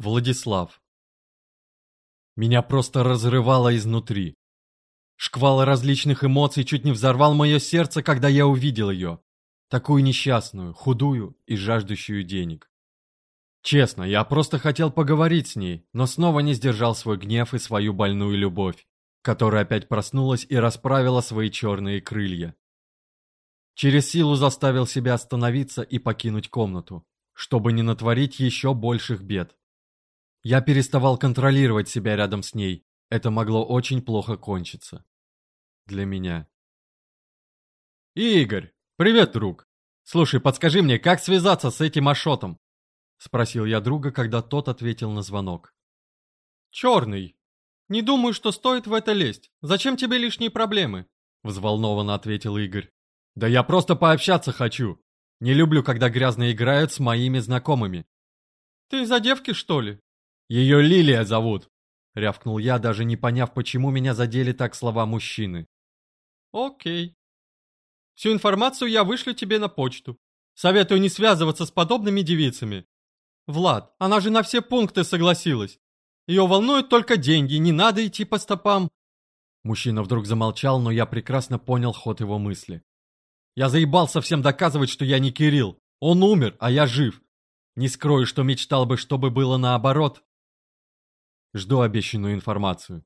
Владислав. Меня просто разрывало изнутри. Шквал различных эмоций чуть не взорвал мое сердце, когда я увидел ее. Такую несчастную, худую и жаждущую денег. Честно, я просто хотел поговорить с ней, но снова не сдержал свой гнев и свою больную любовь, которая опять проснулась и расправила свои черные крылья. Через силу заставил себя остановиться и покинуть комнату, чтобы не натворить еще больших бед. Я переставал контролировать себя рядом с ней. Это могло очень плохо кончиться. Для меня. «Игорь! Привет, друг! Слушай, подскажи мне, как связаться с этим Ашотом?» Спросил я друга, когда тот ответил на звонок. «Черный! Не думаю, что стоит в это лезть. Зачем тебе лишние проблемы?» Взволнованно ответил Игорь. «Да я просто пообщаться хочу. Не люблю, когда грязно играют с моими знакомыми». «Ты из-за девки, что ли?» «Ее Лилия зовут!» — рявкнул я, даже не поняв, почему меня задели так слова мужчины. «Окей. Всю информацию я вышлю тебе на почту. Советую не связываться с подобными девицами. Влад, она же на все пункты согласилась. Ее волнуют только деньги, не надо идти по стопам». Мужчина вдруг замолчал, но я прекрасно понял ход его мысли. Я заебался всем доказывать, что я не Кирилл. Он умер, а я жив. Не скрою, что мечтал бы, чтобы было наоборот, Жду обещанную информацию.